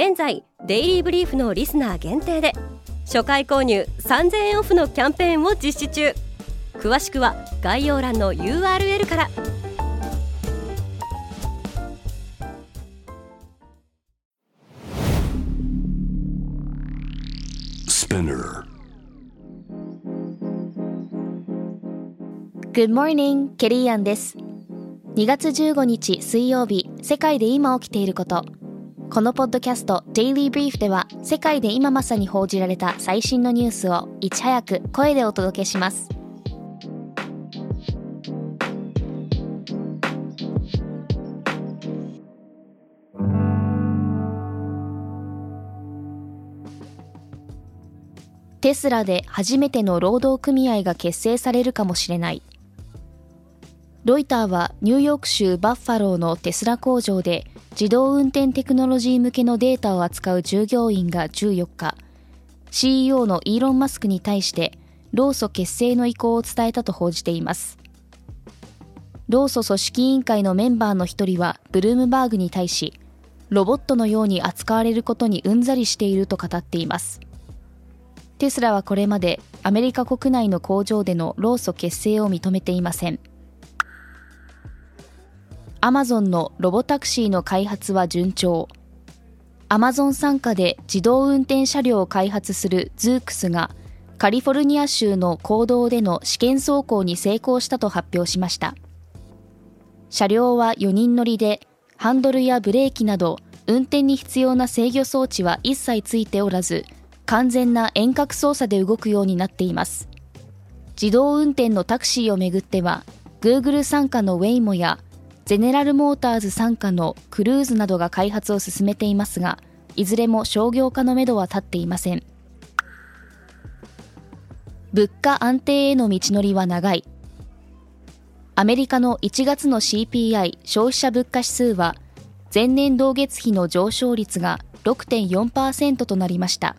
現在デイリーブリーフのリスナー限定で初回購入3000円オフのキャンペーンを実施中。詳しくは概要欄の URL からス p ナー Good morning, ケリーアンです。2月15日水曜日世界で今起きていることこのポッドキャスト Daily Brief では世界で今まさに報じられた最新のニュースをいち早く声でお届けします。テスラで初めての労働組合が結成されるかもしれない。ロイターはニューヨーク州バッファローのテスラ工場で自動運転テクノロジー向けのデータを扱う従業員が14日。CEO のイーロン・マスクに対して労組結成の意向を伝えたと報じています。労組組織委員会のメンバーの一人はブルームバーグに対しロボットのように扱われることにうんざりしていると語っています。テスラはこれまでアメリカ国内の工場での労組結成を認めていません。アマゾンのロボタクシーの開発は順調。アマゾン傘下で自動運転車両を開発するズークスがカリフォルニア州の公道での試験走行に成功したと発表しました。車両は4人乗りでハンドルやブレーキなど運転に必要な制御装置は一切ついておらず完全な遠隔操作で動くようになっています。自動運転のタクシーをめぐっては Google 傘下のウェイモやゼネラルモーターズ傘下のクルーズなどが開発を進めていますが、いずれも商業化のめどは立っていません。物価安定への道のりは長い。アメリカの1月の CPI 消費者物価指数は、前年同月比の上昇率が6.4%となりました。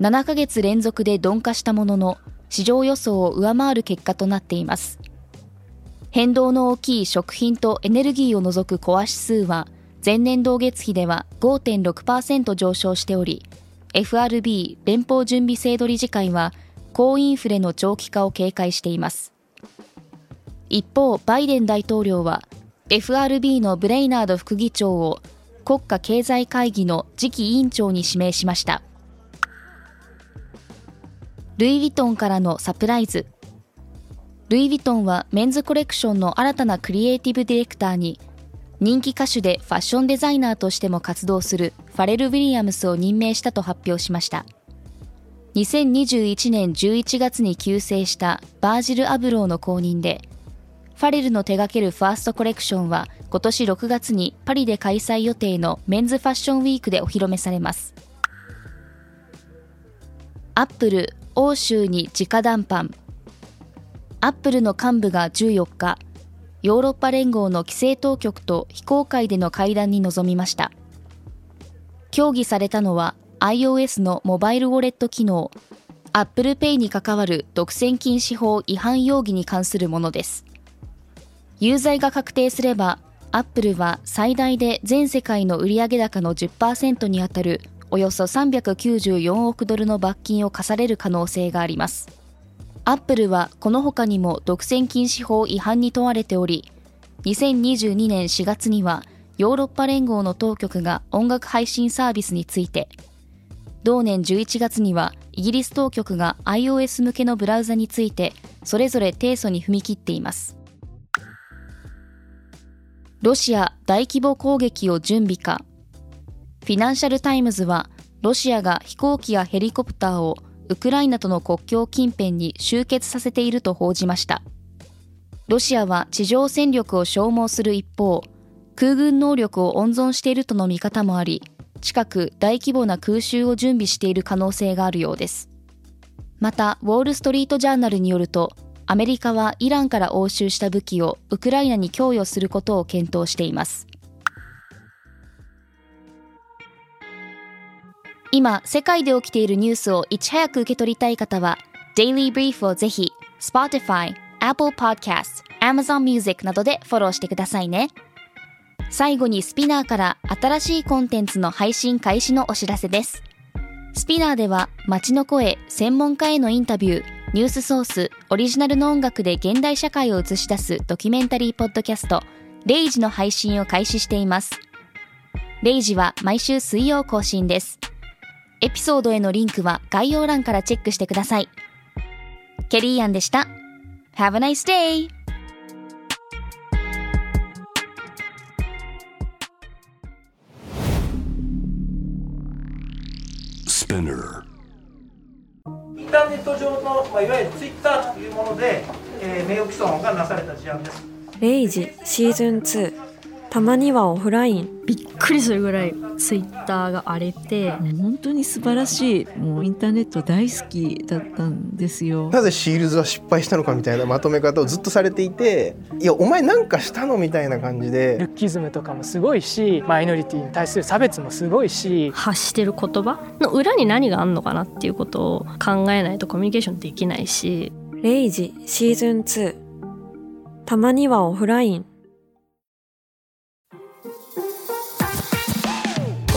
7ヶ月連続で鈍化したものの、市場予想を上回る結果となっています。変動の大きい食品とエネルギーを除くコア指数は前年同月比では5.6%上昇しており FRB 連邦準備制度理事会は高インフレの長期化を警戒しています。一方バイデン大統領は FRB のブレイナード副議長を国家経済会議の次期委員長に指名しました。ルイ・ヴィトンからのサプライズ。ルイ・ヴィトンはメンズコレクションの新たなクリエイティブディレクターに人気歌手でファッションデザイナーとしても活動す。るファレル・ウィリアムスを任命したと発表しました。2021年11月に急成したバージル・アブローの後任でファレルの手掛けるファーストコレクションは今年6月にパリで開催予定のメンズファッションウィークでお披露目されます。アップル欧州に直談判。アップルの幹部が14日、ヨーロッパ連合の規制当局と非公開での会談に臨みました。協議されたのは iOS のモバイルウォレット機能、Apple Pay に関わる独占禁止法違反容疑に関するものです。有罪が確定すれば、Apple は最大で全世界の売上高の10%にあたるおよそ394億ドルの罰金を課される可能性があります。アップルはこの他にも独占禁止法違反に問われており、2022年4月にはヨーロッパ連合の当局が音楽配信サービスについて、同年11月にはイギリス当局が iOS 向けのブラウザについてそれぞれ提訴に踏み切っています。ロシア大規模攻撃を準備か。フィナンシャルタイムズはロシアが飛行機やヘリコプターをウクライナとの国境近辺に集結させていると報じました。ロシアは地上戦力を消耗する一方、空軍能力を温存しているとの見方もあり、近く大規模な空襲を準備している可能性があるようですまたウォール・ストリート・ジャーナルによるとアメリカはイランから押収した武器をウクライナに供与することを検討しています今世界で起きているニュースをいち早く受け取りたい方は Daily Brief をぜひ Spotify、Apple Podcast、Amazon Music などでフォローしてくださいね最後にスピナーから新しいコンテンツの配信開始のお知らせですスピナーでは街の声、専門家へのインタビュー、ニュースソース、オリジナルの音楽で現代社会を映し出すドキュメンタリーポッドキャスト、レイジの配信を開始しています。レイジは毎週水曜更新です。エピソードへのリンクは概要欄からチェックしてください。ケリーアンでした。Have a nice day! Spinner インターネット上の、まあ、いわゆるツイッターというもので、えー、名誉毀損がなされた事案です。レイジシーズン2たまにはオフライン。びっくりするぐらいツイッターが荒れて本当に素晴らしいもうインターネット大好きだったんですよ。なぜシールズは失敗したのかみたいなまとめ方をずっとされていていやお前なんかしたのみたいな感じで。ルッキズムとかもすごいしマイノリティに対する差別もすごいし。発してる言葉？の裏に何があるのかなっていうことを考えないとコミュニケーションできないし。レイジシーズン2たまにはオフライン、こ